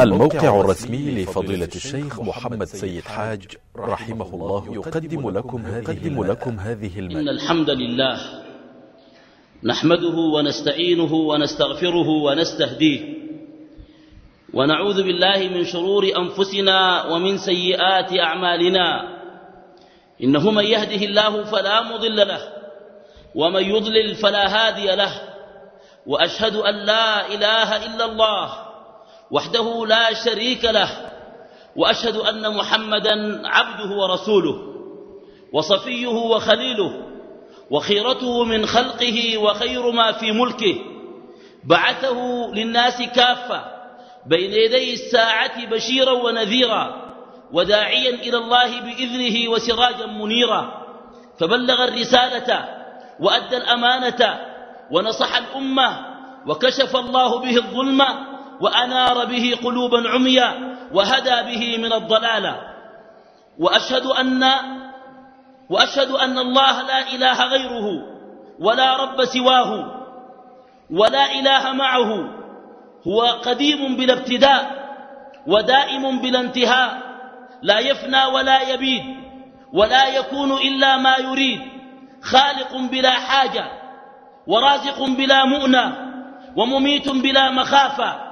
الموقع الرسمي لفضيلة الشيخ محمد سيد حاج رحمه الله يقدم لكم هذه, لكم هذه إن الحمد لله نحمده ونستعينه ونستغفره ونستهديه ونعوذ بالله من شرور أنفسنا ومن سيئات أعمالنا. إنه من يهده الله فلا مضل له ومن يضلل فلا هادي له. وأشهد أن لا إله إلا الله وحده لا شريك له وأشهد أن محمدا عبده ورسوله وصفيه وخليله وخيرته من خلقه وخير ما في ملكه بعثه للناس كافة بين يدي الساعة بشيرا ونذيرا وداعيا إلى الله بإذنه وسراجا منيرا فبلغ الرسالة وأدى الأمانة ونصح الأمة وكشف الله به الظلمة وأنار به قلوبا عميا وهدى به من الضلالة وأشهد أن وأشهد أن الله لا إله غيره ولا رب سواه ولا إله معه. هو قديم بلا ابتداء ودائم بلا انتهاء. لا يفنى ولا يبيد ولا يكون إلا ما يريد. خالق بلا حاجة ورازق بلا مؤنى ومميت بلا مخافة.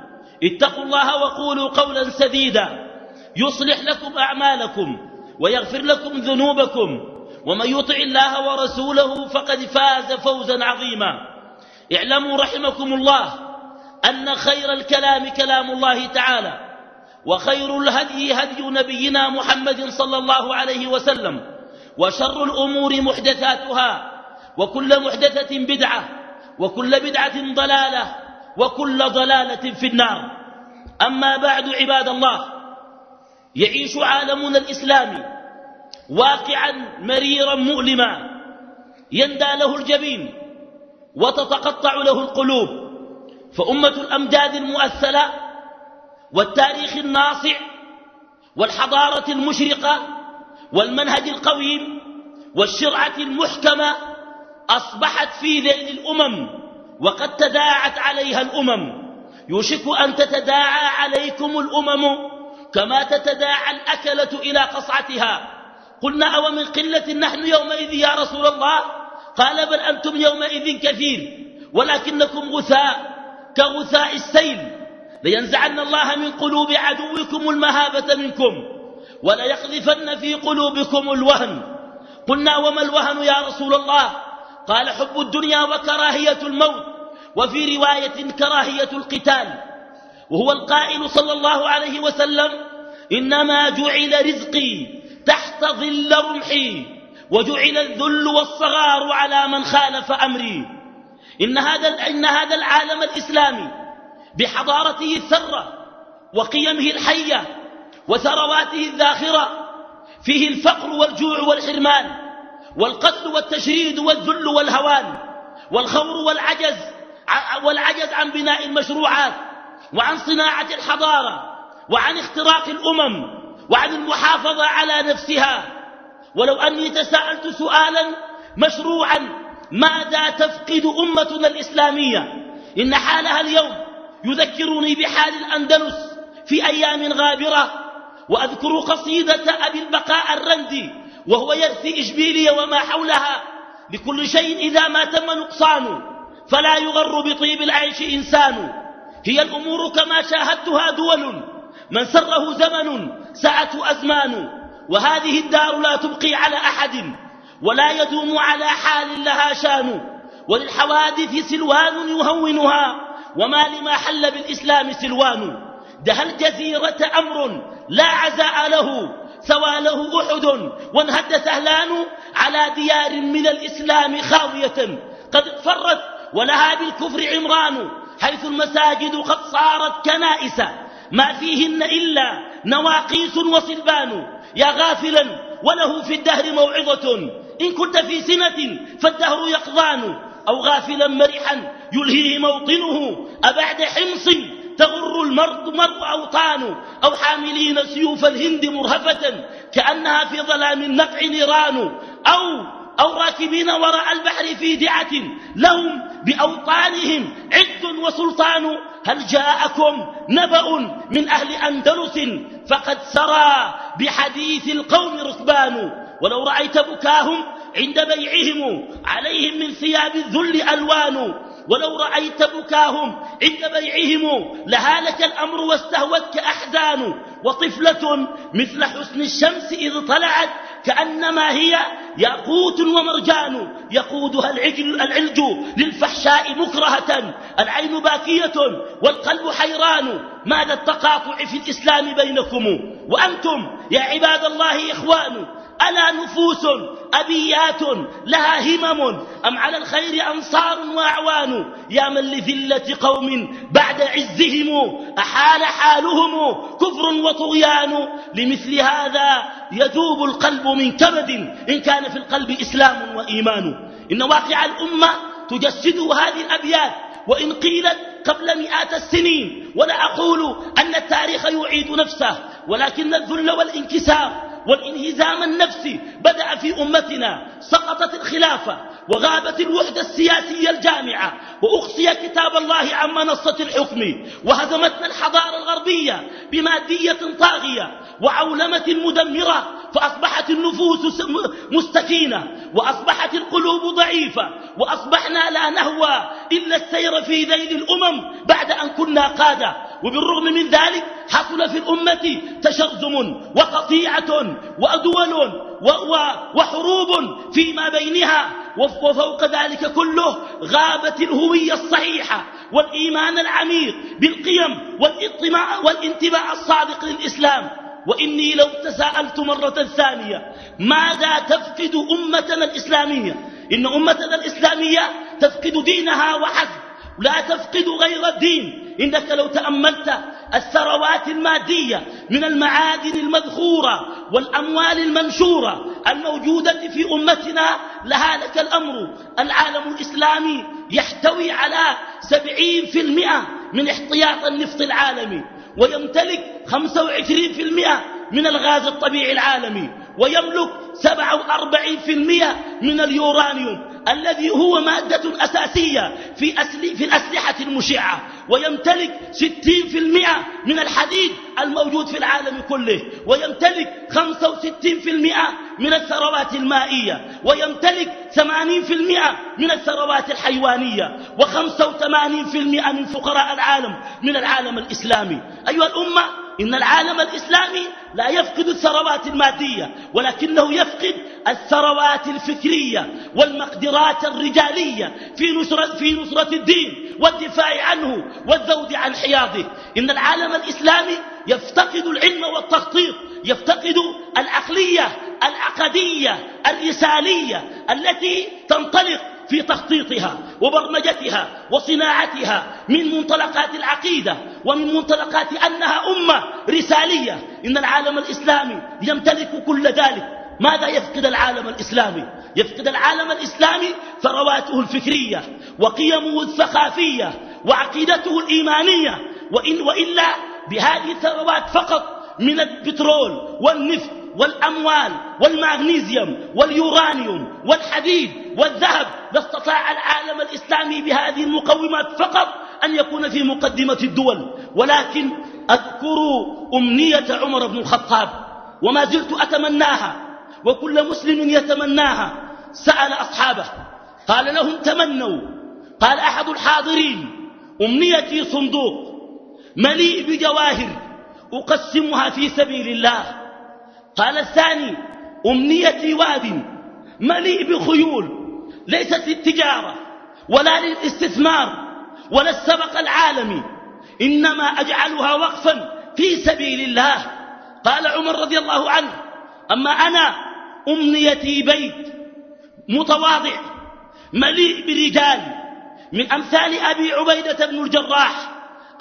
اتقوا الله وقولوا قولا سديدا. يصلح لكم أعمالكم ويغفر لكم ذنوبكم. ومن يطع الله ورسوله فقد فاز فوزا عظيما. اعلموا رحمكم الله أن خير الكلام كلام الله تعالى وخير الهدي هدي نبينا محمد صلى الله عليه وسلم وشر الأمور محدثاتها وكل محدثة بدعة وكل بدعة ضلالة وكل ضلالة في النار. أما بعد عباد الله يعيش عالمنا الإسلامي واقعا مريرا مؤلما يندى له الجبين وتتقطع له القلوب. فأمة الأمجاد المؤثلة والتاريخ الناصع والحضارة المشرقة والمنهج القويم والشرعة المحكمة أصبحت في ذيل الأمم وقد تداعت عليها الأمم. يوشك أن تتداعى عليكم الأمم كما تتداعى الأكلة إلى قصعتها. قلنا أو من قلة نحن يومئذ يا رسول الله؟ قال بل أنتم يومئذ كثير ولكنكم غثاء كغثاء السيل. لينزعن الله من قلوب عدوكم المهابة منكم وليقذفن في قلوبكم الوهن. قلنا وما الوهن يا رسول الله؟ قال حب الدنيا وكراهية الموت. وفي رواية كراهية القتال وهو القائل صلى الله عليه وسلم إنما جعل رزقي تحت ظل رمحي وجعل الذل والصغار على من خالف أمري. إن هذا, إن هذا العالم الإسلامي بحضارته الثرة وقيمه الحية وثرواته الذاخرة فيه الفقر والجوع والحرمان والقتل والتشريد والذل والهوان والخور والعجز والعجز عن بناء المشروعات وعن صناعة الحضارة وعن اختراق الأمم وعن المحافظة على نفسها. ولو أني تساءلت سؤالا مشروعا ماذا تفقد أمتنا الإسلامية؟ إن حالها اليوم يذكرني بحال الأندلس في أيام غابرة وأذكر قصيدة أبي البقاء الرندي وهو يرثي إشبيلية وما حولها لكل شيء إذا ما تم نقصانه. فلا يغر بطيب العيش إنسان. هي الأمور كما شاهدتها دول. من سره زمن سعته أزمان. وهذه الدار لا تبقي على أحد ولا يدوم على حال لها شان. وللحوادث سلوان يهونها وما لما حل بالإسلام سلوان. ده الجزيرة أمر لا عزاء له سوى له أحد. وانهد سهلان على ديار من الإسلام خاوية. قد فرت ولها بالكفر عمران حيث المساجد قد صارت كنائس. ما فيهن إلا نواقيس وصلبان. يا غافلا وله في الدهر موعظة. إن كنت في سنة فالدهر يقضان. أو غافلا مرحا يلهيه موطنه. أبعد حمص تغر المرء مرء أوطان. أو حاملين سيوف الهند مرهفة كأنها في ظلام النقع نيران. أو أو راكبين وراء البحر في دعة لهم بأوطانهم عد وسلطان. هل جاءكم نبأ من أهل أندلس فقد سرى بحديث القوم ركبان؟ ولو رأيت بكاهم عند بيعهم عليهم من ثياب الذل ألوان. ولو رأيت بكاهم عند بيعهم لهالك الأمر واستهوتك أحزان. وطفلة مثل حسن الشمس إذ طلعت كأنما هي ياقوت ومرجان يقودها العجل العلج للفحشاء مكرهة العين باكية والقلب حيران. ماذا التقاطع في الإسلام بينكم؟ وأنتم يا عباد الله إخوان ألا نفوس أبيات لها همم. أم على الخير أنصار وأعوان؟ يا من لذلة قوم بعد عزهم أحال حالهم كفر وطغيان. لمثل هذا يذوب القلب من كبد إن كان في القلب إسلام وإيمان. إن واقع الأمة تجسده هذه الأبيات وإن قيلت قبل مئات السنين. ولا أقول أن التاريخ يعيد نفسه ولكن الذل والانكسار والانهزام النفسي بدأ في أمتنا سقطت الخلافة. وغابت الوحدة السياسية الجامعة وأقصي كتاب الله عن منصة الحكم وهزمتنا الحضارة الغربية بمادية طاغية وعولمة مدمرة فأصبحت النفوس مستكينة وأصبحت القلوب ضعيفة وأصبحنا لا نهوى إلا السير في ذيل الأمم بعد أن كنا قادة. وبالرغم من ذلك حصل في الأمة تشرذم وقطيعة ودول وحروب فيما بينها. وفوق ذلك كله غابت الهوية الصحيحة والإيمان العميق بالقيم والانتماء الصادق للإسلام. وإني لو تساءلت مرة ثانية ماذا تفقد أمتنا الإسلامية؟ إن أمتنا الإسلامية تفقد دينها وحسب لا تفقد غير الدين. إنك لو تأملت الثروات المادية من المعادن المذخورة والأموال المنشورة الموجودة في أمتنا لهالك الأمر. العالم الإسلامي يحتوي على سبعين في المئة من احتياط النفط العالمي ويمتلك خمسة وعشرين في المئة من الغاز الطبيعي العالمي ويملك سبعة وأربعين في المئة من اليورانيوم الذي هو مادة أساسية في, أسل في الأسلحة المشعة ويمتلك ستين في المئة من الحديد الموجود في العالم كله ويمتلك خمسة وستين في المئة من الثروات المائية ويمتلك ثمانين في المئة من الثروات الحيوانية وخمسة وثمانين في المئة من فقراء العالم من العالم الإسلامي. أيها الأمة إن العالم الإسلامي لا يفقد الثروات المادية ولكنه يفقد الثروات الفكرية والمقدرات الرجالية في نصرة, في نصرة الدين والدفاع عنه والذود عن حياضه. إن العالم الإسلامي يفتقد العلم والتخطيط يفتقد العقلية العقدية الرسالية التي تنطلق في تخطيطها وبرمجتها وصناعتها من منطلقات العقيدة ومن منطلقات أنها أمة رسالية. إن العالم الإسلامي يمتلك كل ذلك. ماذا يفقد العالم الإسلامي؟ يفقد العالم الإسلامي ثرواته الفكرية وقيمه الثقافية وعقيدته الإيمانية. وإن وإلا بهذه الثروات فقط من البترول والنفط والأموال والمغنيسيوم واليورانيوم والحديد والذهب لاستطاع العالم الإسلامي بهذه المقومات فقط أن يكون في مقدمة الدول. ولكن أذكر أمنية عمر بن الخطاب وما زلت أتمناها وكل مسلم يتمناها. سأل أصحابه قال لهم تمنوا. قال أحد الحاضرين أمنيتي صندوق مليء بجواهر أقسمها في سبيل الله. قال الثاني أمنيتي واد مليء بخيول ليست للتجارة ولا للاستثمار ولا السبق العالمي إنما أجعلها وقفا في سبيل الله. قال عمر رضي الله عنه أما أنا أمنيتي بيت متواضع مليء برجال من أمثال أبي عبيدة بن الجراح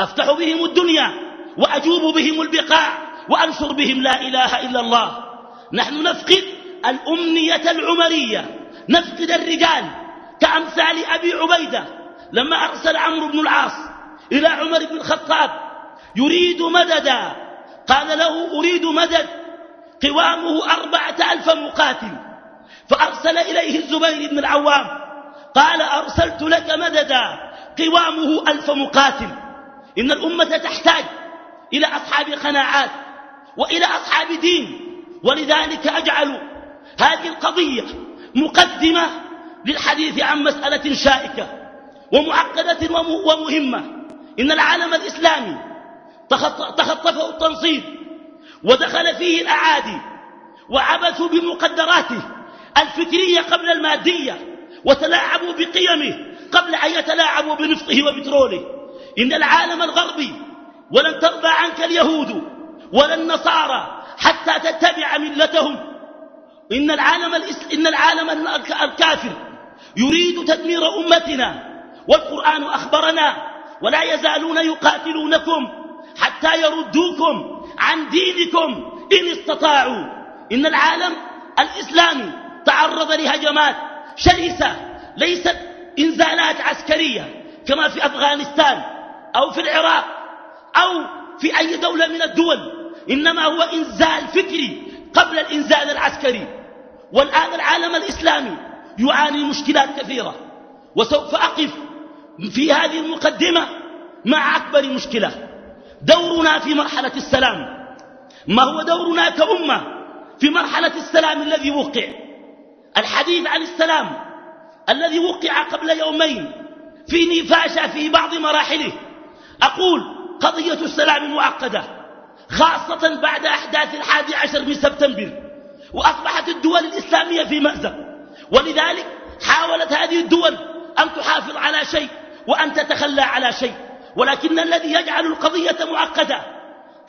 أفتح بهم الدنيا وأجوب بهم البقاع. وأنشر بهم لا إله إلا الله. نحن نفقد الأمنية العمرية نفقد الرجال كأمثال أبي عبيدة لما أرسل عمرو بن العاص إلى عمر بن الخطاب يريد مددا. قال له أريد مدد. قوامه أربعة ألف مقاتل. فأرسل إليه الزبير بن العوام. قال أرسلت لك مددا. قوامه ألف مقاتل. إن الأمة تحتاج إلى أصحاب قناعات. وإلى أصحاب دين. ولذلك أجعل هذه القضية مقدمة للحديث عن مسألة شائكة ومعقدة ومهمة. إن العالم الإسلامي تخطفه التنصيب ودخل فيه الأعادي وعبثوا بمقدراته الفكرية قبل المادية وتلاعبوا بقيمه قبل أن يتلاعبوا بنفطه وبتروله. إن العالم الغربي ولن ترضى عنك اليهود ولا النصارى حتى تتبع ملتهم. إن العالم, إن العالم الكافر يريد تدمير أمتنا. والقرآن أخبرنا ولا يزالون يقاتلونكم حتى يردوكم عن دينكم إن استطاعوا. إن العالم الإسلامي تعرض لهجمات شرسة ليست إنزالات عسكرية كما في أفغانستان أو في العراق أو في أي دولة من الدول. إنما هو إنزال فكري قبل الإنزال العسكري. والآن العالم الإسلامي يعاني مشكلات كثيرة. وسوف أقف في هذه المقدمة مع أكبر مشكلة. دورنا في مرحلة السلام. ما هو دورنا كأمة في مرحلة السلام الذي وقع؟ الحديث عن السلام الذي وقع قبل يومين في نفاشة في بعض مراحله. أقول قضية السلام معقدة. خاصة بعد أحداث الحادي عشر من سبتمبر وأصبحت الدول الإسلامية في مأزق. ولذلك حاولت هذه الدول أن تحافظ على شيء وأن تتخلى على شيء. ولكن الذي يجعل القضية معقدة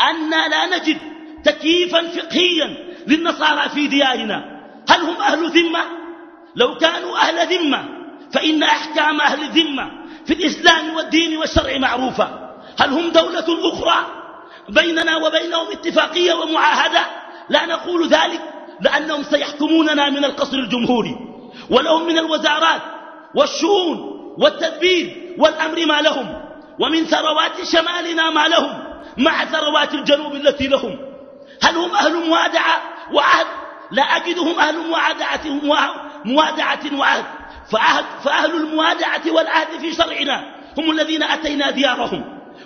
أن لا نجد تكييفا فقهيا للنصارى في ديارنا. هل هم أهل ذمة؟ لو كانوا أهل ذمة فإن أحكام أهل الذمة في الإسلام والدين والشرع معروفة. هل هم دولة أخرى؟ بيننا وبينهم اتفاقية ومعاهدة. لا نقول ذلك لأنهم سيحكموننا من القصر الجمهوري ولهم من الوزارات والشؤون والتدبير والأمر ما لهم ومن ثروات شمالنا ما لهم مع ثروات الجنوب التي لهم. هل هم أهل موادعة وعهد؟ لا أجدهم أهل موادعة, موادعة وعهد. فأهل, فأهل الموادعة والعهد في شرعنا هم الذين أتينا ديارهم.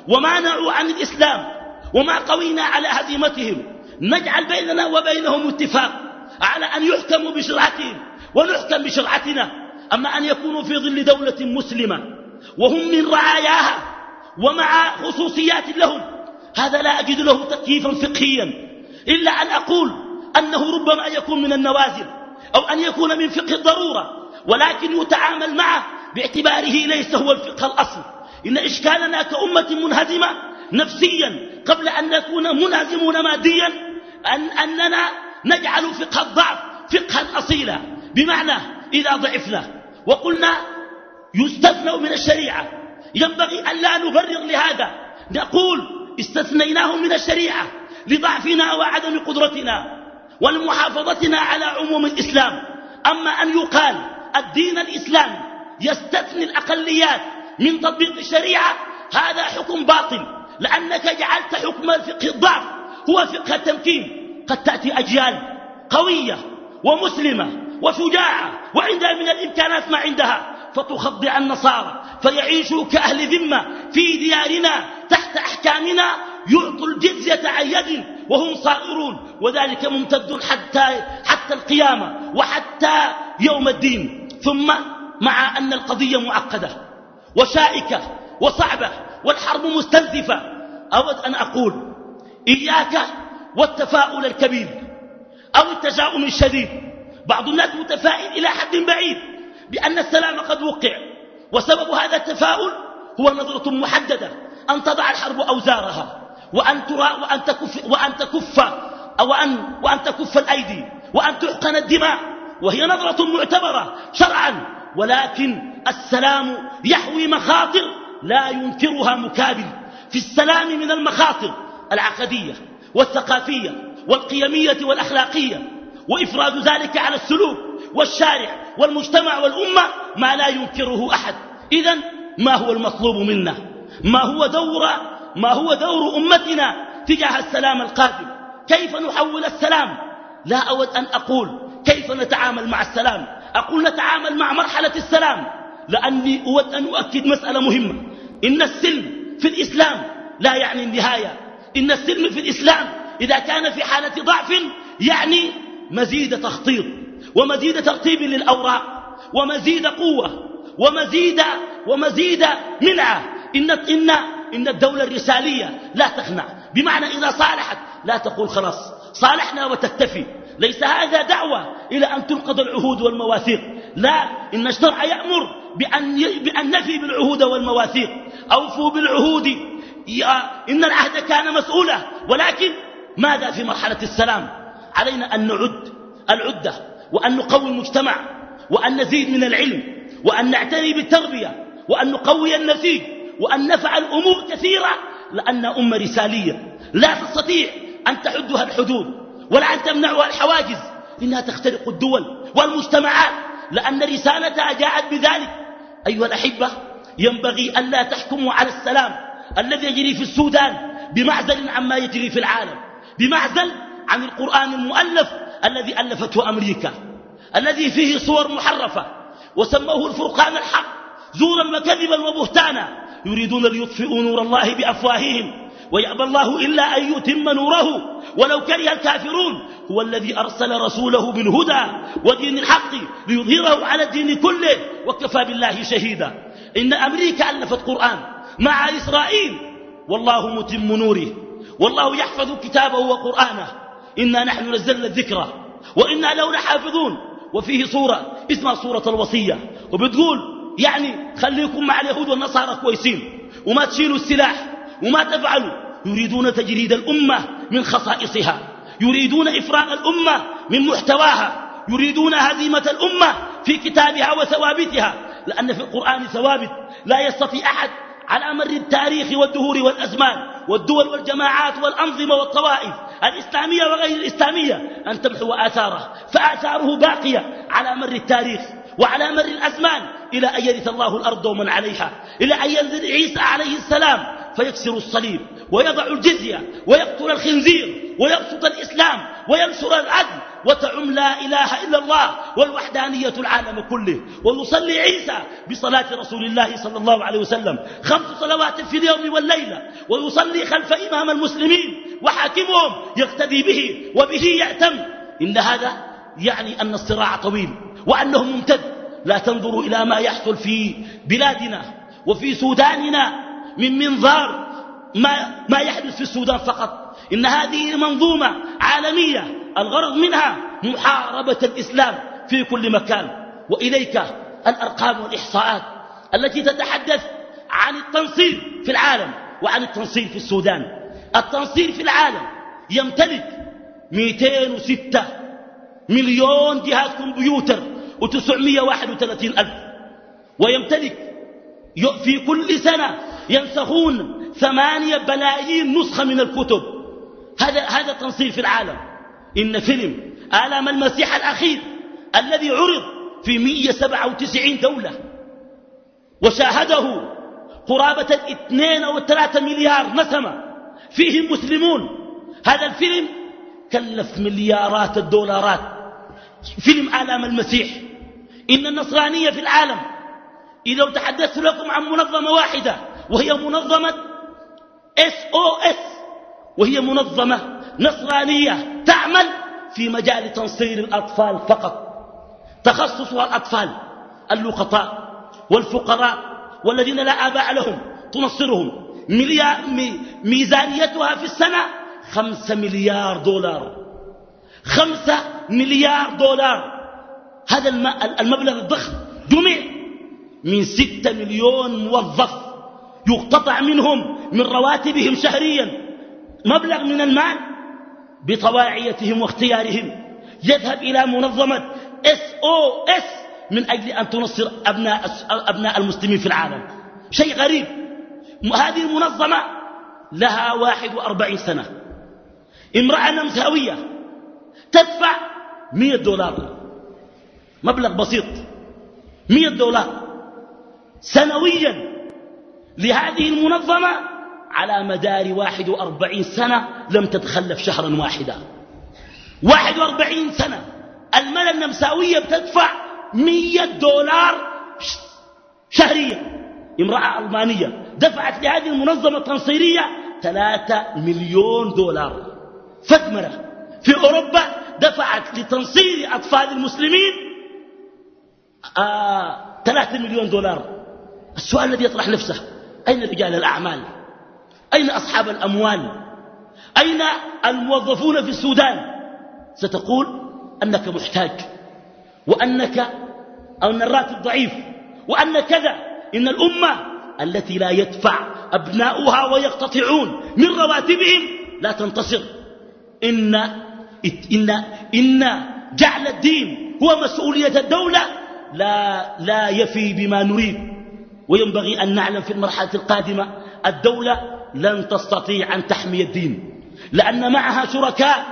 ومانعوا عن الإسلام وما قوينا على هزيمتهم. نجعل بيننا وبينهم اتفاق على أن يحكموا بشرعتهم ونحكم بشرعتنا. أما أن يكونوا في ظل دولة مسلمة وهم من رعاياها ومع خصوصيات لهم هذا لا أجد له تكييفا فقهيا. إلا أن أقول أنه ربما يكون من النوازل أو أن يكون من فقه الضرورة ولكن يتعامل معه باعتباره ليس هو الفقه الأصل. إن إشكالنا كأمة منهزمة نفسيا قبل أن نكون منهزمون ماديا أن أننا نجعل فقه الضعف فقها أصيلا. بمعنى إذا ضعفنا وقلنا يستثنى من الشريعة. ينبغي أن لا نبرر لهذا. نقول استثنيناه من الشريعة لضعفنا وعدم قدرتنا ولمحافظتنا على عموم الإسلام. أما أن يقال الدين الإسلامي يستثني الأقليات من تطبيق الشريعة هذا حكم باطل. لأنك جعلت حكم فقه الضعف هو فقه التمكين. قد تأتي أجيال قوية ومسلمة وشجاعة وعندها من الإمكانات ما عندها فتخضع النصارى فيعيشوا كأهل ذمة في ديارنا تحت أحكامنا يعطوا الجزية عن يد وهم صائرون. وذلك ممتد حتى, حتى القيامة وحتى يوم الدين. ثم مع أن القضية معقدة وشائكة وصعبة والحرب مستنزفة. أود أن أقول إياك والتفاؤل الكبير أو التشاؤم الشديد. بعض الناس متفائل إلى حد بعيد بأن السلام قد وقع وسبب هذا التفاؤل هو نظرة محددة أن تضع الحرب أوزارها وأن, ترى وأن تكف, وأن تكف وأن, وأن تكف الأيدي وأن تحقن الدماء. وهي نظرة معتبرة شرعا ولكن السلام يحوي مخاطر لا ينكرها مكابر في السلام من المخاطر العقدية والثقافية والقيمية والأخلاقية وإفراد ذلك على السلوك والشارع والمجتمع والأمة ما لا ينكره أحد. إذا ما هو المطلوب منا؟ ما هو دور ما هو دور أمتنا تجاه السلام القادم؟ كيف نحول السلام؟ لا أود أن أقول كيف نتعامل مع السلام. أقول نتعامل مع مرحلة السلام لأني أود أن أؤكد مسألة مهمة. إن السلم في الإسلام لا يعني النهاية. إن السلم في الإسلام إذا كان في حالة ضعف يعني مزيد تخطيط ومزيد ترتيب للأوراق ومزيد قوة ومزيد ومزيد منعة. إن, إن, إن الدولة الرسالية لا تخنع. بمعنى إذا صالحت لا تقول خلاص صالحنا وتكتفي. ليس هذا دعوة إلى أن تنقض العهود والمواثيق. لا إن الشرع يأمر بأن, بأن نفي بالعهود والمواثيق. أوفوا بالعهود. إن العهد كان مسؤولا. ولكن ماذا في مرحلة السلام؟ علينا أن نعد العدة وأن نقوي المجتمع وأن نزيد من العلم وأن نعتني بالتربية وأن نقوي النسيج وأن نفعل أمور كثيرة. لأن أمة رسالية لا تستطيع أن تحدها الحدود. ولا أن تمنعها الحواجز إنها تخترق الدول والمجتمعات لأن رسالتها جاءت بذلك. أيها الأحبة ينبغي أن لا تحكموا على السلام الذي يجري في السودان بمعزل عما يجري في العالم بمعزل عن القرآن المؤلف الذي ألفته أمريكا الذي فيه صور محرفة وسموه الفرقان الحق زورا وكذبا وبهتانا يريدون ليطفئوا نور الله بأفواههم ويأبى الله إلا أن يتم نوره. ولو كره الكافرون هو الذي أرسل رسوله بالهدى ودين الحق ليظهره على الدين كله وكفى بالله شهيدا. إن أمريكا ألفت قرآن مع إسرائيل والله متم نوره. والله يحفظ كتابه وقرآنه. إنا نحن نزلنا الذكرى وإنا لو لحافظون. وفيه صورة اسمها صورة الوصية. وبتقول يعني خليكم مع اليهود والنصارى كويسين وما تشيلوا السلاح. وما تفعلوا. يريدون تجريد الأمة من خصائصها. يريدون إفراغ الأمة من محتواها. يريدون هزيمة الأمة في كتابها وثوابتها. لأن في القرآن ثوابت. لا يستطيع أحد على مر التاريخ والدهور والأزمان والدول والجماعات والأنظمة والطوائف الإسلامية وغير الإسلامية أن تمحو آثاره. فآثاره باقية على مر التاريخ وعلى مر الأزمان إلى أن يرث الله الأرض ومن عليها. إلى أن ينزل عيسى عليه السلام فيكسر الصليب ويضع الجزية ويقتل الخنزير ويبسط الإسلام وينشر العدل وتعم لا إله إلا الله والوحدانية العالم كله. ويصلي عيسى بصلاة رسول الله صلى الله عليه وسلم. خمس صلوات في اليوم والليلة. ويصلي خلف إمام المسلمين وحاكمهم يقتدي به وبه يأتم. إن هذا يعني أن الصراع طويل وأنه ممتد. لا تنظروا إلى ما يحصل في بلادنا وفي سوداننا من منظار ما, ما يحدث في السودان فقط. إن هذه منظومة عالمية الغرض منها محاربة الإسلام في كل مكان. وإليك الأرقام والإحصاءات التي تتحدث عن التنصير في العالم وعن التنصير في السودان. التنصير في العالم يمتلك 206 مليون جهاز كمبيوتر و931 ألف. ويمتلك في كل سنة ينسخون ثمانية بلايين نسخة من الكتب. هذا هذا تنصير في العالم. إن فيلم آلام المسيح الأخير الذي عرض في 197 دولة وشاهده قرابة الاثنين أو الثلاثة مليار نسمة فيهم مسلمون. هذا الفيلم كلف مليارات الدولارات. فيلم آلام المسيح. إن النصرانية في العالم إذا تحدثت لكم عن منظمة واحدة وهي منظمة اس وهي منظمة نصرانية تعمل في مجال تنصير الأطفال فقط. تخصصها الأطفال اللقطاء والفقراء والذين لا آباء لهم تنصرهم. ميزانيتها في السنة خمسة مليار دولار. خمسة مليار دولار. هذا المبلغ الضخم جمع من ستة مليون موظف. يقتطع منهم من رواتبهم شهريا مبلغ من المال بطواعيتهم واختيارهم. يذهب إلى منظمة اس من أجل أن تنصر أبناء, أبناء المسلمين في العالم. شيء غريب. هذه المنظمة لها واحد وأربعين سنة. امرأة نمساوية تدفع مية دولار. مبلغ بسيط. مية دولار. سنويا لهذه المنظمة على مدار واحد وأربعين سنة لم تتخلف شهرا واحدا. واحد وأربعين سنة. الملا النمساوية بتدفع مية دولار شهريا. امرأة ألمانية دفعت لهذه المنظمة التنصيرية ثلاثة مليون دولار. فدمرة في أوروبا دفعت لتنصير أطفال المسلمين آه ثلاثة مليون دولار. السؤال الذي يطرح نفسه أين رجال الأعمال؟ أين أصحاب الأموال؟ أين الموظفون في السودان؟ ستقول أنك محتاج وأنك أن الراتب ضعيف وأن كذا. إن الأمة التي لا يدفع أبناؤها ويقتطعون من رواتبهم لا تنتصر. إن, إن, إن جعل الدين هو مسؤولية الدولة لا, لا يفي بما نريد. وينبغي أن نعلم في المرحلة القادمة الدولة لن تستطيع أن تحمي الدين لأن معها شركاء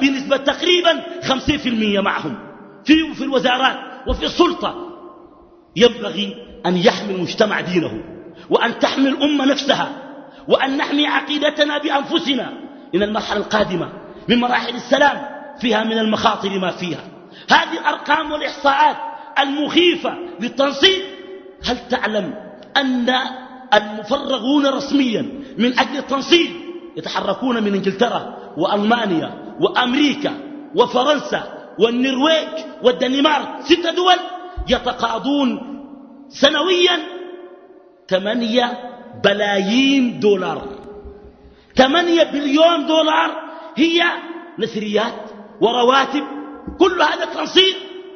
بنسبة تقريبا 50% معهم في, في الوزارات وفي السلطة. ينبغي أن يحمي المجتمع دينه وأن تحمي الأمة نفسها وأن نحمي عقيدتنا بأنفسنا. إن المرحلة القادمة من مراحل السلام فيها من المخاطر ما فيها. هذه الأرقام والإحصاءات المخيفة للتنصيب هل تعلم أن المفرغون رسميا من أجل التنصيب يتحركون من إنجلترا وألمانيا وأمريكا وفرنسا والنرويج والدنمارك؟ ست دول يتقاضون سنويا ثمانية بلايين دولار. ثمانية بليون دولار هي نثريات ورواتب. كل هذا التنصيب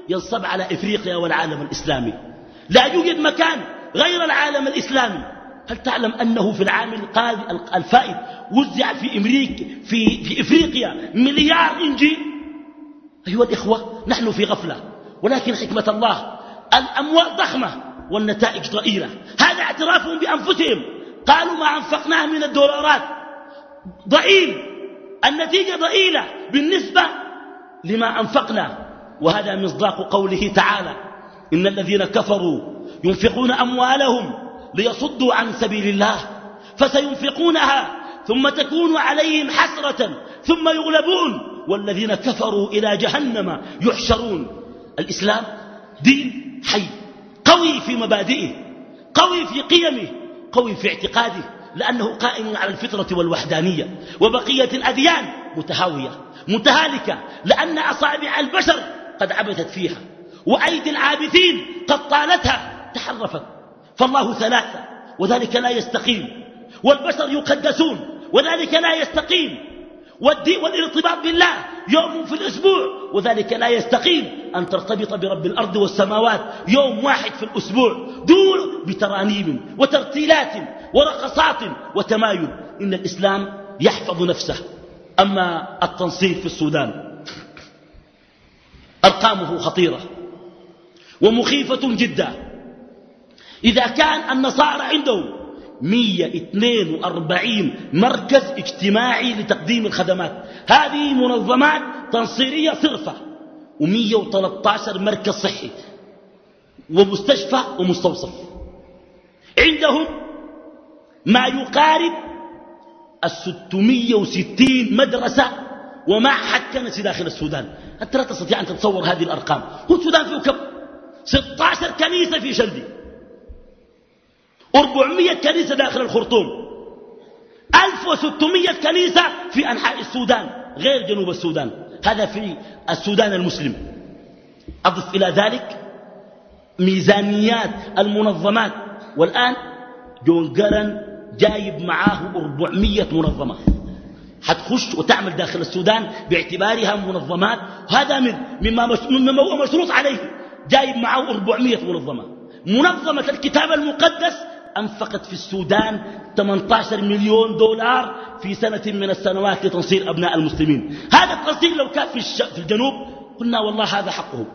ينصب على إفريقيا والعالم الإسلامي. لا يوجد مكان غير العالم الإسلامي. هل تعلم أنه في العام الفائت وزع في, أمريكا في, في إفريقيا مليار إنجي أيها الإخوة نحن في غفلة. ولكن حكمة الله الأموال ضخمة والنتائج ضئيلة. هذا اعترافهم بأنفسهم. قالوا ما أنفقناه من الدولارات. ضئيل. النتيجة ضئيلة بالنسبة لما أنفقنا وهذا مصداق قوله تعالى إن الذين كفروا ينفقون أموالهم ليصدوا عن سبيل الله فسينفقونها ثم تكون عليهم حسرة ثم يغلبون والذين كفروا إلى جهنم يحشرون الإسلام دين حي قوي في مبادئه قوي في قيمه قوي في اعتقاده لأنه قائم على الفطرة والوحدانية وبقية الأديان متهاوية متهالكة لأن أصابع البشر قد عبثت فيها. وأيدي العابثين قد طالتها تحرفت. فالله ثلاثة وذلك لا يستقيم. والبشر يقدسون وذلك لا يستقيم. والارتباط بالله يوم في الأسبوع وذلك لا يستقيم. أن ترتبط برب الأرض والسماوات يوم واحد في الأسبوع دون بترانيم وترتيلات ورقصات وتمايل. إن الإسلام يحفظ نفسه. أما التنصير في السودان أرقامه خطيرة. ومخيفة جدا. إذا كان النصارى عندهم 142 مركز اجتماعي لتقديم الخدمات. هذه منظمات تنصيرية صرفة و113 مركز صحي ومستشفى ومستوصف. عندهم ما يقارب الستمية وستين مدرسة ومعهد كنسي داخل السودان. أنت لا تستطيع أن تتصور هذه الأرقام. هو السودان فيه كم؟ 16 كنيسة في شلدي 400 كنيسة داخل الخرطوم. 1600 كنيسة في أنحاء السودان غير جنوب السودان. هذا في السودان المسلم. أضف إلى ذلك ميزانيات المنظمات. والآن جون جرن جايب معاه 400 منظمة. حتخش وتعمل داخل السودان باعتبارها منظمات. هذا من مما هو مشروط عليه. جايب معه 400 منظمة. منظمة الكتاب المقدس أنفقت في السودان 18 مليون دولار في سنة من السنوات لتنصير أبناء المسلمين. هذا التنصير لو كان في, الجنوب قلنا والله هذا حقه.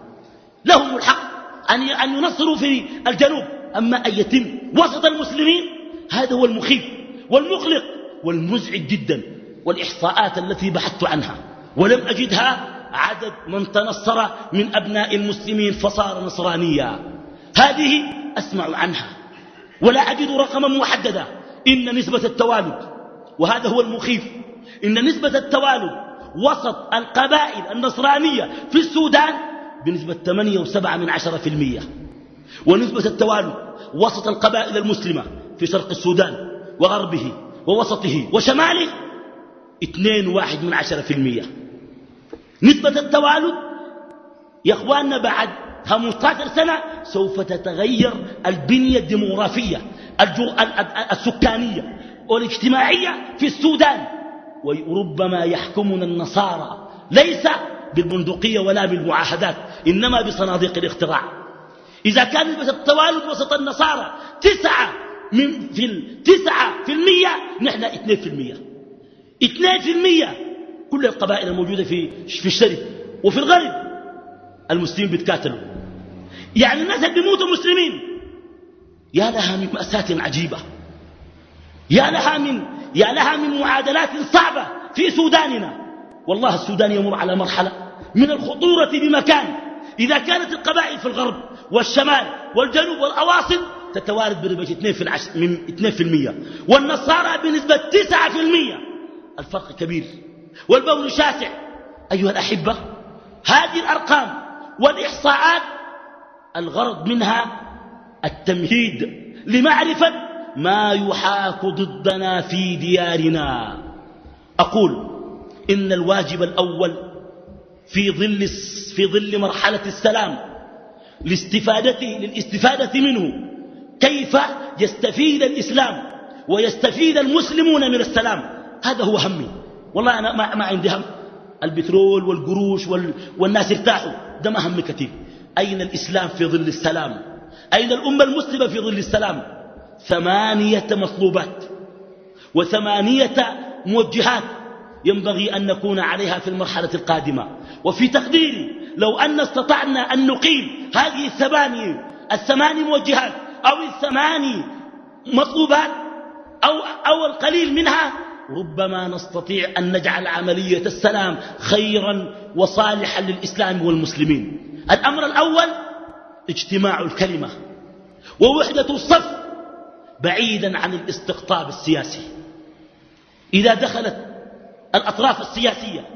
لهم الحق أن ينصروا في الجنوب. أما أن يتم وسط المسلمين هذا هو المخيف والمقلق والمزعج جدا والإحصاءات التي بحثت عنها. ولم أجدها عدد من تنصر من أبناء المسلمين فصار نصرانيا. هذه أسمع عنها ولا أجد رقما محددا. إن نسبة التوالد وهذا هو المخيف إن نسبة التوالد وسط القبائل النصرانية في السودان بنسبة 8.7 من عشرة في المية. ونسبة التوالد وسط القبائل المسلمة في شرق السودان وغربه ووسطه وشماله اثنين واحد من عشرة في المية. نسبة التوالد. يا إخواننا بعد 15 سنة سوف تتغير البنية الديموغرافية السكانية والاجتماعية في السودان. وربما يحكمنا النصارى ليس بالبندقية ولا بالمعاهدات إنما بصناديق الاختراع. إذا كان نسبة التوالد وسط النصارى تسعة من في التسعة في المية نحن اثنين في المية. اثنين في المية كل القبائل الموجودة في, في الشرق وفي الغرب. المسلمين بيتكاتلوا يعني الناس اللي بيموتوا مسلمين. يا لها من مأساة عجيبة. يا لها من يا لها من معادلات صعبة في سوداننا. والله السودان يمر على مرحلة من الخطورة بمكان إذا كانت القبائل في الغرب والشمال والجنوب والأواصل تتوارد بنسبة 2 في العش... من 2% والنصارى بنسبة 9% الفرق كبير. والبول شاسع. أيها الأحبة هذه الأرقام والإحصاءات الغرض منها التمهيد لمعرفة ما يحاك ضدنا في ديارنا. أقول إن الواجب الأول في ظل, في ظل مرحلة السلام لاستفادة, للاستفادة منه كيف يستفيد الإسلام ويستفيد المسلمون من السلام. هذا هو همي. والله أنا ما, ما عندي هم. البترول والقروش وال والناس ارتاحوا. ده ما هم كثير أين الإسلام في ظل السلام؟ أين الأمة المسلمة في ظل السلام؟ ثمانية مطلوبات وثمانية موجهات ينبغي أن نكون عليها في المرحلة القادمة. وفي تقديري لو أن استطعنا أن نقيم هذه الثمانية الثماني موجهات أو الثماني مطلوبات أو, أو القليل منها ربما نستطيع أن نجعل عملية السلام خيرا وصالحا للإسلام والمسلمين. الأمر الأول اجتماع الكلمة ووحدة الصف بعيدا عن الاستقطاب السياسي. إذا دخلت الأطراف السياسية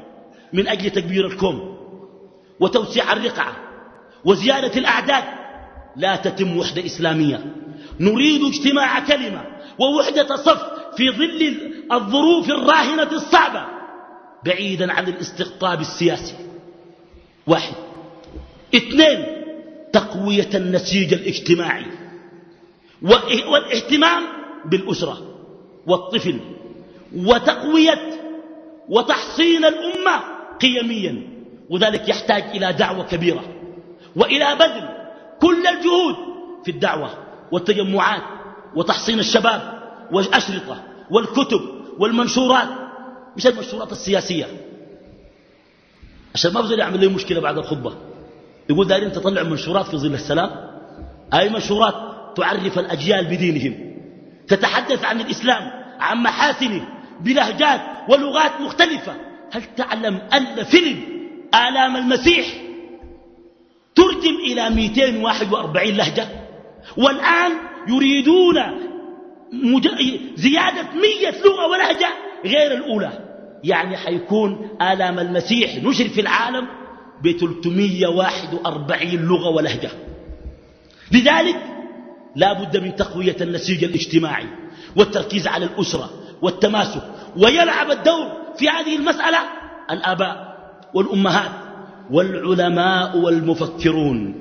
من أجل تكبير الكوم وتوسيع الرقعة وزيادة الأعداد لا تتم وحدة إسلامية. نريد اجتماع كلمة ووحدة صف في ظل الظروف الراهنة الصعبة بعيدا عن الاستقطاب السياسي. واحد. اثنين تقوية النسيج الاجتماعي والاهتمام بالأسرة والطفل وتقوية وتحصين الأمة قيميا وذلك يحتاج إلى دعوة كبيرة وإلى بذل كل الجهود في الدعوة والتجمعات وتحصين الشباب والأشرطة والكتب والمنشورات مش المنشورات السياسية. عشان ما بزول يعمل لي مشكلة بعد الخطبة. يقول دارين تطلع منشورات في ظل السلام؟ أي منشورات تعرف الأجيال بدينهم. تتحدث عن الإسلام عن محاسنه بلهجات ولغات مختلفة. هل تعلم أن فيلم آلام المسيح ترجم إلى 241 لهجة؟ والآن يريدون زيادة مية لغة ولهجة غير الأولى. يعني حيكون آلام المسيح نشر في العالم ب 341 لغة ولهجة. لذلك لا بد من تقوية النسيج الاجتماعي والتركيز على الأسرة والتماسك. ويلعب الدور في هذه المسألة الآباء والأمهات والعلماء والمفكرون.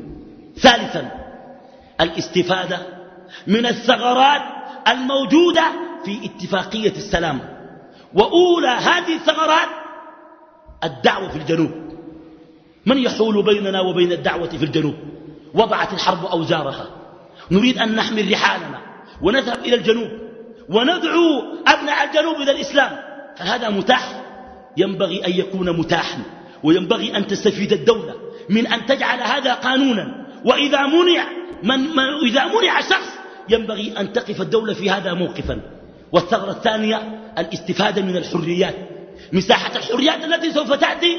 ثالثا الاستفادة من الثغرات الموجودة في اتفاقية السلام. وأولى هذه الثغرات الدعوة في الجنوب. من يحول بيننا وبين الدعوة في الجنوب؟ وضعت الحرب أوزارها. نريد أن نحمل رحالنا ونذهب إلى الجنوب. وندعو أبناء الجنوب إلى الإسلام. هل هذا متاح؟ ينبغي أن يكون متاحا. وينبغي أن تستفيد الدولة من أن تجعل هذا قانونا. وإذا منع, من من إذا منع شخص ينبغي أن تقف الدولة في هذا موقفا. والثغرة الثانية الاستفادة من الحريات. مساحة الحريات التي سوف تأتي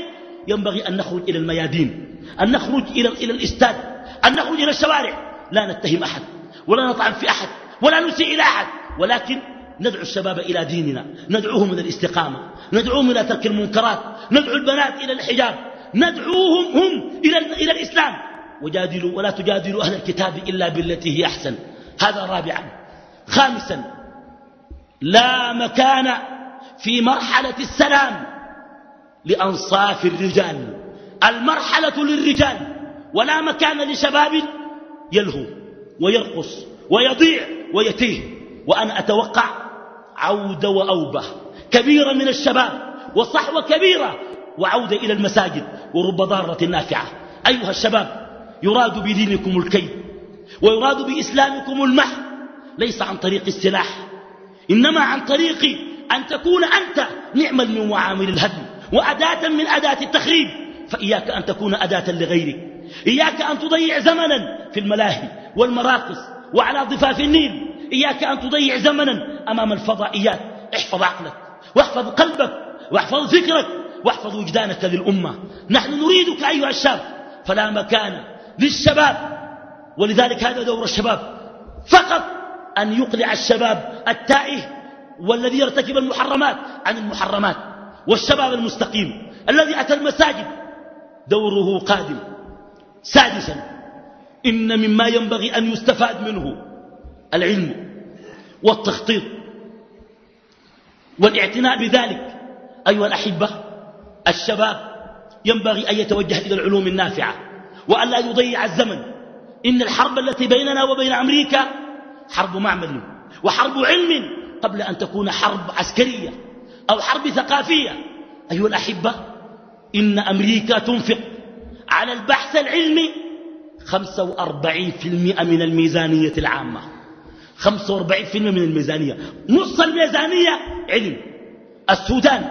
ينبغي أن نخرج إلى الميادين أن نخرج إلى, إلى الإستاد أن نخرج إلى الشوارع. لا نتهم أحد ولا نطعن في أحد ولا نسيء إلى أحد. ولكن ندعو الشباب إلى ديننا ندعوهم إلى الاستقامة ندعوهم إلى ترك المنكرات ندعو البنات إلى الحجاب ندعوهم هم إلى, إلى الإسلام. وجادلوا ولا تجادلوا أهل الكتاب إلا بالتي هي أحسن. هذا رابعا. خامسا لا مكان في مرحلة السلام لأنصاف الرجال. المرحلة للرجال ولا مكان لشباب يلهو ويرقص ويضيع ويتيه. وأنا أتوقع عودة وأوبة كبيرة من الشباب وصحوة كبيرة وعودة إلى المساجد ورب ضارة نافعة. أيها الشباب يراد بدينكم الكيد. ويراد بإسلامكم المحو ليس عن طريق السلاح إنما عن طريق أن تكون أنت نعما من معامل الهدم وأداة من أداة التخريب فإياك أن تكون أداة لغيرك إياك أن تضيع زمنا في الملاهي والمراقص وعلى ضفاف النيل إياك أن تضيع زمنا أمام الفضائيات احفظ عقلك واحفظ قلبك واحفظ فكرك واحفظ وجدانك للأمة. نحن نريدك أيها الشاب فلا مكان للشباب. ولذلك هذا دور الشباب. فقط أن يقلع الشباب التائه والذي يرتكب المحرمات عن المحرمات والشباب المستقيم. الذي أتى المساجد دوره قادم. سادسا إن مما ينبغي أن يستفاد منه العلم والتخطيط والاعتناء بذلك. أيها الأحبة الشباب ينبغي أن يتوجه إلى العلوم النافعة وأن لا يضيع الزمن. إن الحرب التي بيننا وبين أمريكا حرب معمل وحرب علم قبل أن تكون حرب عسكرية أو حرب ثقافية. أيها الأحبة إن أمريكا تنفق على البحث العلمي 45% من الميزانية العامة. 45% من الميزانية. نص الميزانية علم. السودان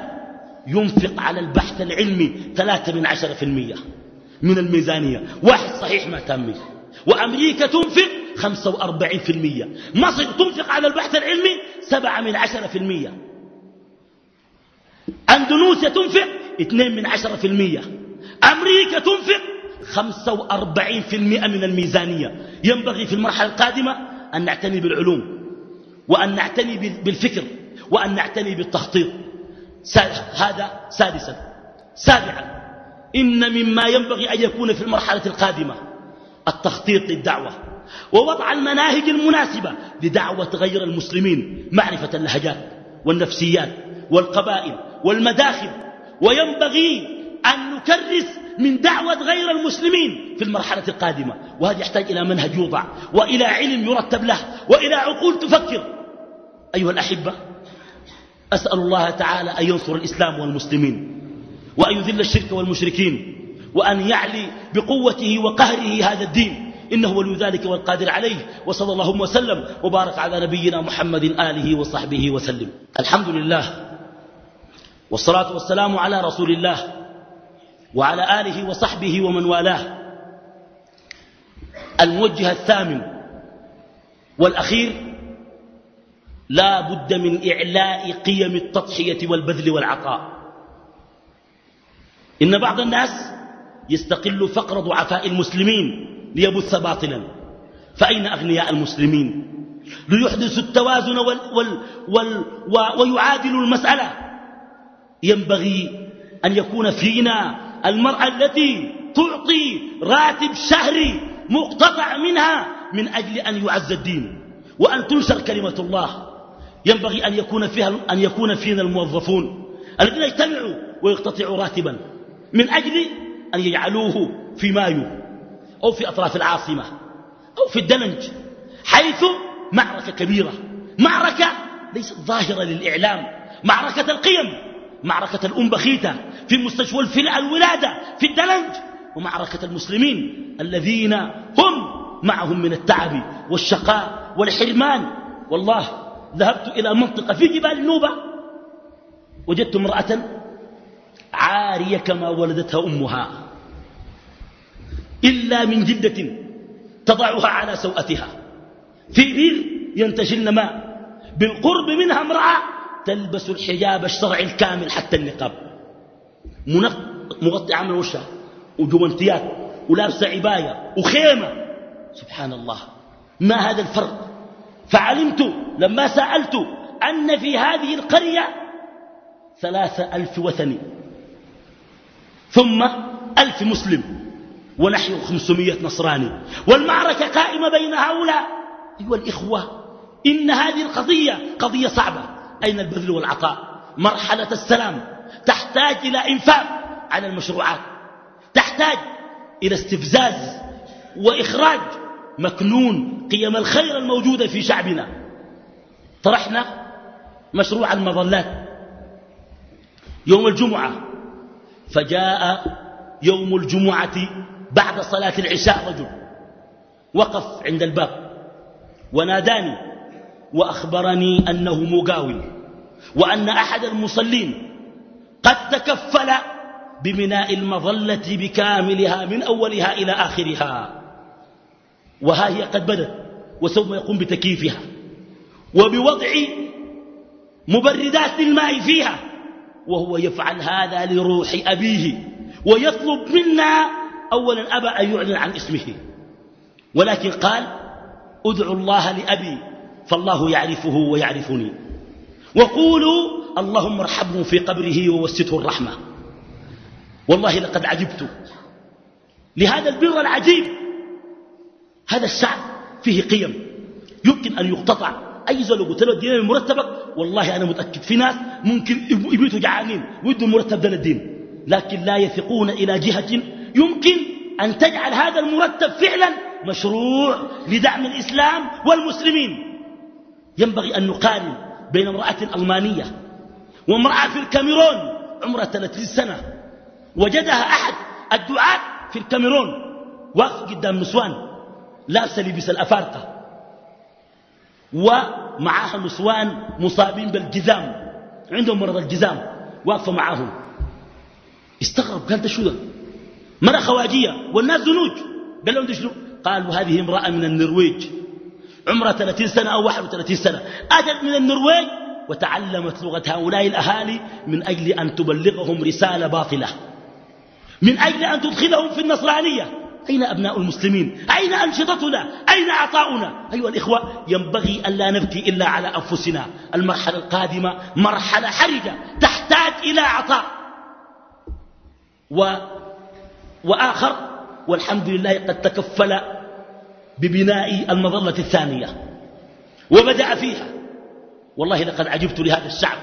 ينفق على البحث العلمي 3 من 10% من الميزانية. واحد صحيح ما تامي وأمريكا تنفق 45% مصر تنفق على البحث العلمي 7 من 10% أندونوسيا تنفق 2 من 10% أمريكا تنفق 45% من الميزانية. ينبغي في المرحلة القادمة أن نعتني بالعلوم وأن نعتني بالفكر وأن نعتني بالتخطيط. هذا سادسا. سابعا. إن مما ينبغي أن يكون في المرحلة القادمة التخطيط للدعوة ووضع المناهج المناسبة لدعوة غير المسلمين معرفة اللهجات والنفسيات والقبائل والمداخل وينبغي أن نكرس من دعوة غير المسلمين في المرحلة القادمة. وهذا يحتاج إلى منهج يوضع وإلى علم يرتب له وإلى عقول تفكر. أيها الأحبة أسأل الله تعالى أن ينصر الإسلام والمسلمين وأن يذل الشرك والمشركين وأن يعلي بقوته وقهره هذا الدين. إنه ولي ذلك والقادر عليه. وصلى الله وسلم وبارك على نبينا محمد آله وصحبه وسلم. الحمد لله والصلاة والسلام على رسول الله وعلى آله وصحبه ومن والاه. الموجه الثامن والأخير لا بد من إعلاء قيم التضحية والبذل والعطاء. إن بعض الناس يستقل فقر ضعفاء المسلمين ليبث باطلا. فأين أغنياء المسلمين؟ ليحدثوا التوازن وال وال وال ويعادلوا المسألة. ينبغي أن يكون فينا المرأة التي تعطي راتب شهري مقتطع منها من أجل أن يعز الدين وأن تنشر كلمة الله. ينبغي أن يكون, فيها أن يكون فينا الموظفون الذين يجتمعوا ويقتطعوا راتبا من أجل أن يجعلوه في مايو أو في أطراف العاصمة أو في الدلنج حيث معركة كبيرة. معركة ليست ظاهرة للإعلام. معركة القيم معركة الأم بخيتة في مستشفى الولادة في الدلنج ومعركة المسلمين الذين هم معهم من التعب والشقاء والحرمان. والله ذهبت إلى منطقة في جبال النوبة وجدت امرأة عارية كما ولدتها أمها. إلا من جدة تضعها على سوءتها. في بير ينتشلن ماء. بالقرب منها امرأة تلبس الحجاب الشرعي الكامل حتى النقاب. مغطي عمل وشها. وجوانتيات. ولابسة عباية. وخيمة. سبحان الله. ما هذا الفرق؟ فعلمت لما سألت أن في هذه القرية ثلاثة ألف وثني. ثم ألف مسلم. ونحن خمسمية نصراني. والمعركة قائمة بين هؤلاء. أيها الإخوة إن هذه القضية قضية صعبة. أين البذل والعطاء؟ مرحلة السلام تحتاج إلى إنفاق على المشروعات. تحتاج إلى استفزاز وإخراج مكنون قيم الخير الموجودة في شعبنا. طرحنا مشروع المظلات يوم الجمعة فجاء يوم الجمعة بعد صلاة العشاء رجل وقف عند الباب وناداني وأخبرني أنه مقاول وأن أحد المصلين قد تكفل ببناء المظلة بكاملها من أولها إلى آخرها. وها هي قد بدت وسوف يقوم بتكييفها. وبوضع مبردات للماء فيها وهو يفعل هذا لروح أبيه ويطلب منا أولا أبى أن يعلن عن اسمه. ولكن قال ادعوا الله لأبي فالله يعرفه ويعرفني. وقولوا اللهم ارحمه في قبره ووسته الرحمة. والله لقد عجبت. لهذا البر العجيب. هذا الشعب فيه قيم. يمكن أن يقتطع. أي زول قلت له الدين مرتبك؟ والله أنا متأكد. في ناس ممكن يبيتوا جعانين ويدوا المرتب ده لكن لا يثقون إلى جهة يمكن أن تجعل هذا المرتب فعلا مشروع لدعم الإسلام والمسلمين. ينبغي أن نقارن بين امرأة ألمانية وامرأة في الكاميرون عمرها 30 سنة. وجدها أحد الدعاة في الكاميرون. واقف قدام نسوان. لابسه لبس الأفارقة. ومعها نسوان مصابين بالجزام. عندهم مرض الجزام. واقفة معاهم. استغرب قال ده شو ده؟ مرأة خواجية والناس زنوج. قال لهم شنو؟ قالوا هذه امرأة من النرويج. عمرها 30 سنة أو 31 سنة. أتت من النرويج وتعلمت لغة هؤلاء الأهالي من أجل أن تبلغهم رسالة باطلة. من أجل أن تدخلهم في النصرانية. أين أبناء المسلمين؟ أين أنشطتنا؟ أين عطاؤنا؟ أيها الإخوة ينبغي أن لا نبكي إلا على أنفسنا. المرحلة القادمة مرحلة حرجة تحتاج إلى عطاء. و وآخر والحمد لله قد تكفل ببناء المظلة الثانية وبدأ فيها. والله لقد عجبت لهذا الشعب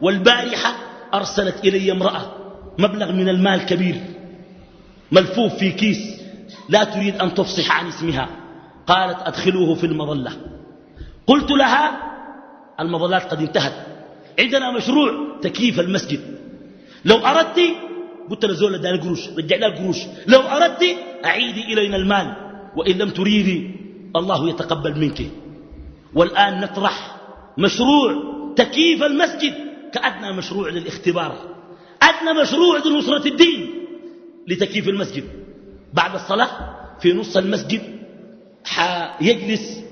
والبارحة أرسلت إلي امرأة مبلغ من المال كبير ملفوف في كيس لا تريد أن تفصح عن اسمها. قالت أدخلوه في المظلة. قلت لها المظلات قد انتهت عندنا مشروع تكييف المسجد. لو أردت قلت لزول داني قروش رجع لها قروش لو أردت أعيدي إلينا المال وإن لم تريدي الله يتقبل منك. والآن نطرح مشروع تكييف المسجد كأدنى مشروع للاختبار. أدنى مشروع لنصرة الدين لتكييف المسجد. بعد الصلاة في نص المسجد يجلس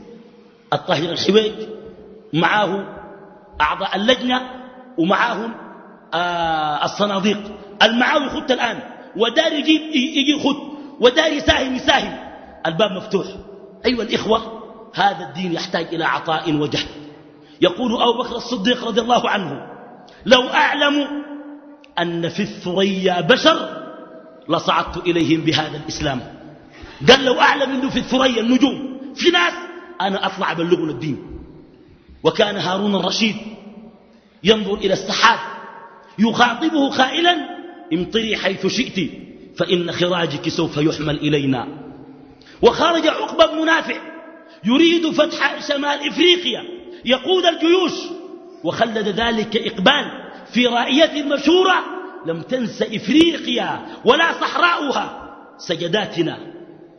الطاهر الحويج معه أعضاء اللجنة ومعهم آه الصناديق. المعاوي خدت الآن. ودار يجيب يجي خد ودار يساهم يساهم. الباب مفتوح. أيها الإخوة هذا الدين يحتاج إلى عطاء وجهد. يقول أبو بكر الصديق رضي الله عنه لو أعلم أن في الثريا بشر لصعدت إليهم بهذا الإسلام. قال لو أعلم أنه في الثريا النجوم. في ناس أنا أطلع أبلغنا الدين وكان هارون الرشيد ينظر إلى السحاب. يخاطبه قائلا امطري حيث شئت فإن خراجك سوف يحمل إلينا. وخرج عقبة بن نافع يريد فتح شمال إفريقيا يقود الجيوش وخلد ذلك إقبال في رائية مشهورة لم تنس إفريقيا ولا صحراؤها سجداتنا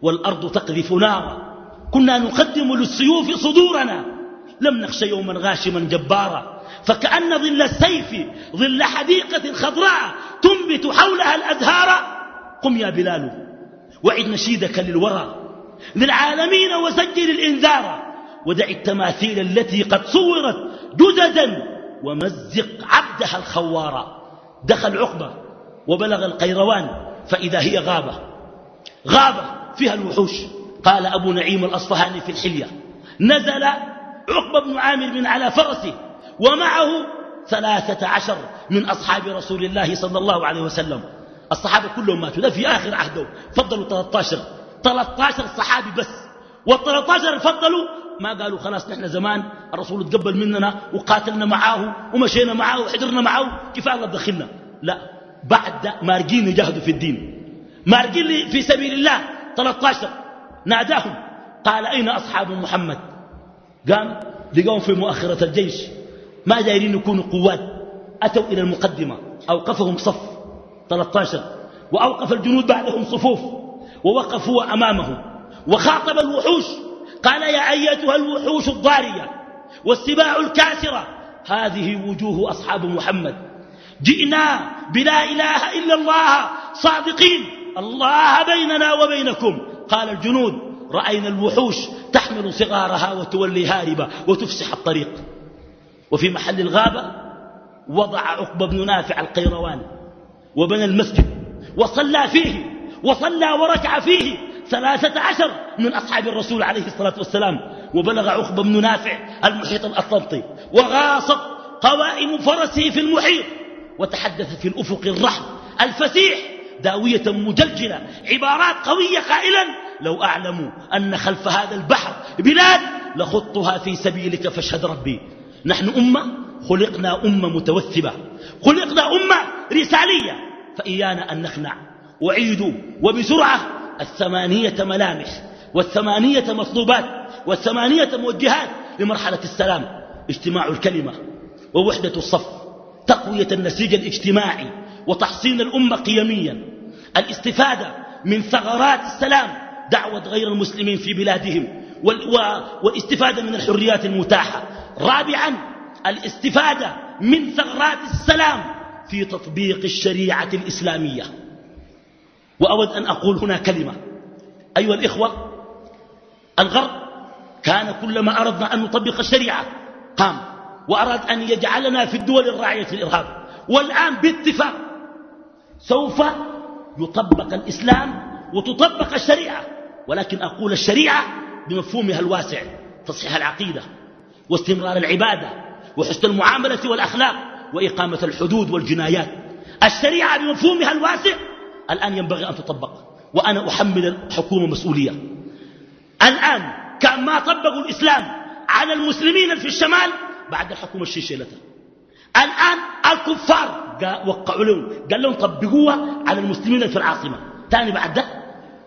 والأرض تقذف نارا. كنا نقدم للسيوف صدورنا لم نخش يوما غاشما جبارا. فكأن ظل السيف ظل حديقة خضراء تنبت حولها الأزهار. قم يا بلال وعد نشيدك للورى للعالمين وسجل الإنذار. ودع التماثيل التي قد صورت جددا ومزق عبدها الخوارا دخل عقبة وبلغ القيروان فإذا هي غابة غابة فيها الوحوش. قال أبو نعيم الأصفهاني في الحلية نزل عقبة بن عامر من على فرسه ومعه ثلاثة عشر من أصحاب رسول الله صلى الله عليه وسلم. الصحابة كلهم ماتوا. ده في آخر عهدهم فضلوا 13 13 صحابي بس. وال13 الفضلوا ما قالوا خلاص نحن زمان الرسول تقبل مننا وقاتلنا معاه ومشينا معاه وحضرنا معاه. كفاية الله دخلنا لا. بعد مارجين يجاهدوا في الدين. مارجين في سبيل الله. 13 ناداهم. قال أين أصحاب محمد؟ قام لقوم في مؤخرة الجيش. ما دايرين يكونوا قوات. أتوا إلى المقدمة. أوقفهم صف 13 وأوقف الجنود بعدهم صفوف. ووقفوا أمامهم. وخاطب الوحوش. قال يا أيتها الوحوش الضارية والسباع الكاسرة. هذه وجوه أصحاب محمد. جئنا بلا إله إلا الله صادقين. الله بيننا وبينكم. قال الجنود. رأينا الوحوش تحمل صغارها وتولي هاربة وتفسح الطريق. وفي محل الغابة وضع عقبة بن نافع القيروان وبنى المسجد وصلى فيه وصلى وركع فيه ثلاثة عشر من أصحاب الرسول عليه الصلاة والسلام وبلغ عقبة بن نافع المحيط الأطلنطي وغاصت قوائم فرسه في المحيط وتحدث في الأفق الرحب الفسيح داوية مجلجلة عبارات قوية قائلا لو أعلم أن خلف هذا البحر بلاد لخطها في سبيلك فاشهد ربي. نحن أمة خلقنا أمة متوثبة. خلقنا أمة رسالية. فإيانا أن نخنع أعيد وبسرعة الثمانية ملامح والثمانية مطلوبات والثمانية موجهات لمرحلة السلام. اجتماع الكلمة ووحدة الصف. تقوية النسيج الاجتماعي وتحصين الأمة قيميا. الاستفادة من ثغرات السلام. دعوة غير المسلمين في بلادهم. والاستفادة من الحريات المتاحة. رابعا الاستفادة من ثغرات السلام في تطبيق الشريعة الإسلامية. وأود أن أقول هنا كلمة. أيها الإخوة الغرب كان كلما أردنا أن نطبق الشريعة قام وأراد أن يجعلنا في الدول الراعية الإرهاب والآن باتفاق سوف يطبق الإسلام وتطبق الشريعة. ولكن أقول الشريعة بمفهومها الواسع تصحيح العقيدة واستمرار العبادة وحسن المعاملة والأخلاق وإقامة الحدود والجنايات. الشريعة بمفهومها الواسع الآن ينبغي أن تطبق وأنا أحمل الحكومة مسؤولية. الآن كان ما طبقوا الإسلام على المسلمين في الشمال بعد الحكومة الشيشيلة الآن الكفار وقعوا لهم قال لهم طبقوها على المسلمين في العاصمة. تاني بعد ده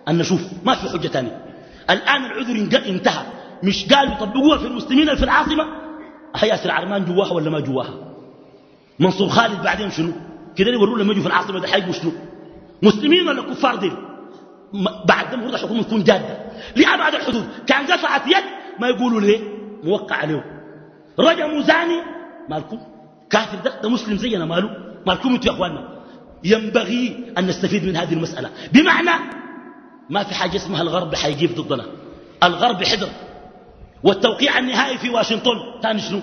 أن نشوف ما في حجة تاني الآن العذر انتهى. مش قالوا يطبقوها في المسلمين في العاصمة؟ ياسر عرمان جواها ولا ما جواها؟ منصور خالد بعدين شنو؟ كده يقولوا لما يجوا في العاصمة ده حيجوا شنو؟ مسلمين ولا كفار دين بعد ده المفروض الحكومة تكون جادة. لأبعد الحدود. كان قطعت يد ما يقولوا ليه؟ موقع عليه رجموا زاني مالكم؟ كافر ده, ده مسلم زينا ماله؟ مالكم أنتوا يا إخواننا؟ ينبغي أن نستفيد من هذه المسألة. بمعنى ما في حاجة اسمها الغرب حيجيب ضدنا. الغرب حذر والتوقيع النهائي في واشنطن ثاني شنو؟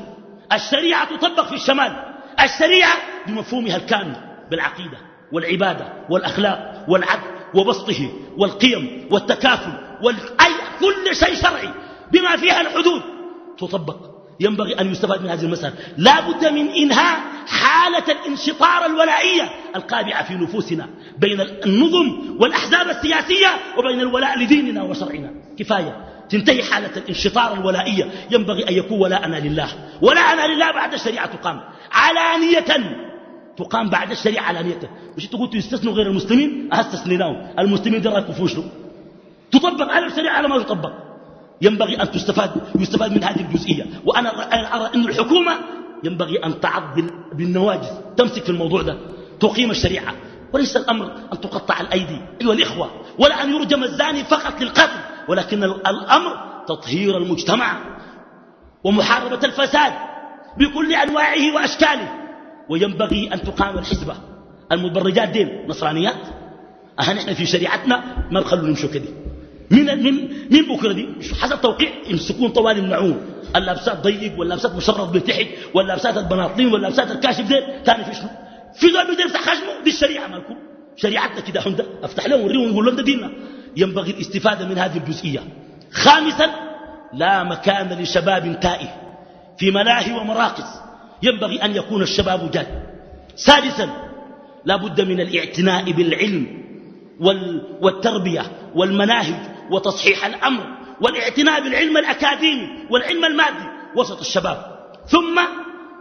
الشريعة تطبق في الشمال. الشريعة بمفهومها الكامل بالعقيدة والعبادة والأخلاق والعدل وبسطه والقيم والتكافل والأي كل شيء شرعي بما فيها الحدود تطبق. ينبغي أن يستفاد من هذه المسألة. لا بد من إنهاء حالة الانشطار الولائية القابعة في نفوسنا بين النظم والأحزاب السياسية وبين الولاء لديننا وشرعنا. كفاية. تنتهي حالة الانشطار الولائية. ينبغي أن يكون ولاءنا لله. ولاءنا لله بعد الشريعة تقام. علانية. تقام بعد الشريعة علانية. مش تقول تستثنوا غير المسلمين؟ أستثنيناهم المسلمين دي رأيكم تطبق على الشريعة على ما يطبق. ينبغي أن تستفاد يستفاد من هذه الجزئية. وأنا أرى أن الحكومة ينبغي أن تعض بالنواجز تمسك في الموضوع ده تقيم الشريعة. وليس الأمر أن تقطع الأيدي. أيها الإخوة ولا أن يرجم الزاني فقط للقتل ولكن الأمر تطهير المجتمع ومحاربة الفساد بكل أنواعه وأشكاله. وينبغي أن تقام الحزبة. المتبرجات دين نصرانيات. أها نحن في شريعتنا ما نخلوا نمشوا كده من من من بكرة دي. حسب توقيع يمسكون طوال يمنعون اللابسات ضيق واللابسات مشرف بتحت واللابسات البناطين واللابسات الكاشف ديل تاني في شنو في ذول بيقدر يفتح خشمه دي الشريعة مالكم. شريعتنا كده حمدة أفتح لهم وريهم ونقول لهم ده ديننا. ينبغي الاستفادة من هذه الجزئية. خامسا لا مكان لشباب تائه في ملاهي ومراقص ينبغي أن يكون الشباب جاد. سادسا لا بد من الاعتناء بالعلم والتربية والمناهج. وتصحيح الأمر والاعتناء بالعلم الأكاديمي والعلم المادي. وسط الشباب. ثم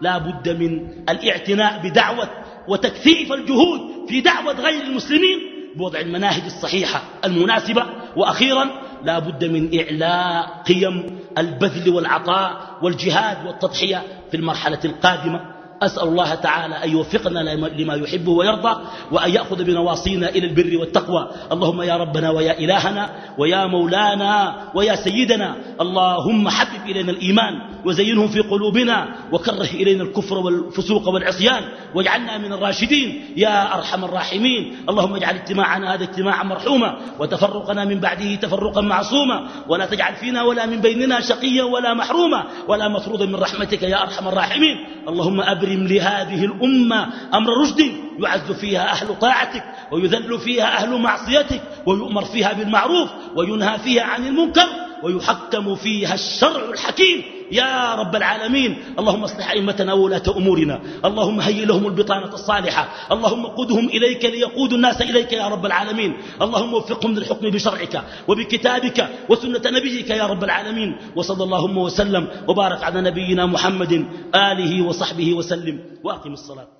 لا بد من الاعتناء بدعوة وتكثيف الجهود في دعوة غير المسلمين بوضع المناهج الصحيحة المناسبة. وأخيرا لا بد من إعلاء قيم البذل والعطاء والجهاد والتضحية في المرحلة القادمة. أسأل الله تعالى أن يوفقنا لما يحب ويرضى وأن يأخذ بنواصينا إلى البر والتقوى. اللهم يا ربنا ويا إلهنا ويا مولانا ويا سيدنا. اللهم حبب إلينا الإيمان وزينه في قلوبنا وكره إلينا الكفر والفسوق والعصيان واجعلنا من الراشدين. يا أرحم الراحمين. اللهم اجعل اجتماعنا هذا اجتماعا مرحوما وتفرقنا من بعده تفرقا معصوما. ولا تجعل فينا ولا من بيننا شقيا ولا محروما. ولا مفروضا من رحمتك يا أرحم الراحمين. اللهم أبرم لهذه الأمة أمر رشد يعز فيها أهل طاعتك ويذل فيها أهل معصيتك ويؤمر فيها بالمعروف وينهى فيها عن المنكر ويحكم فيها الشرع الحكيم. يا رب العالمين اللهم اصلح أئمتنا وولاة أمورنا. اللهم هيئ لهم البطانة الصالحة. اللهم قدهم إليك ليقودوا الناس إليك يا رب العالمين. اللهم وفقهم للحكم بشرعك وبكتابك وسنة نبيك يا رب العالمين. وصلى اللهم وسلم وبارك على نبينا محمد آله وصحبه وسلم. وأقم الصلاة.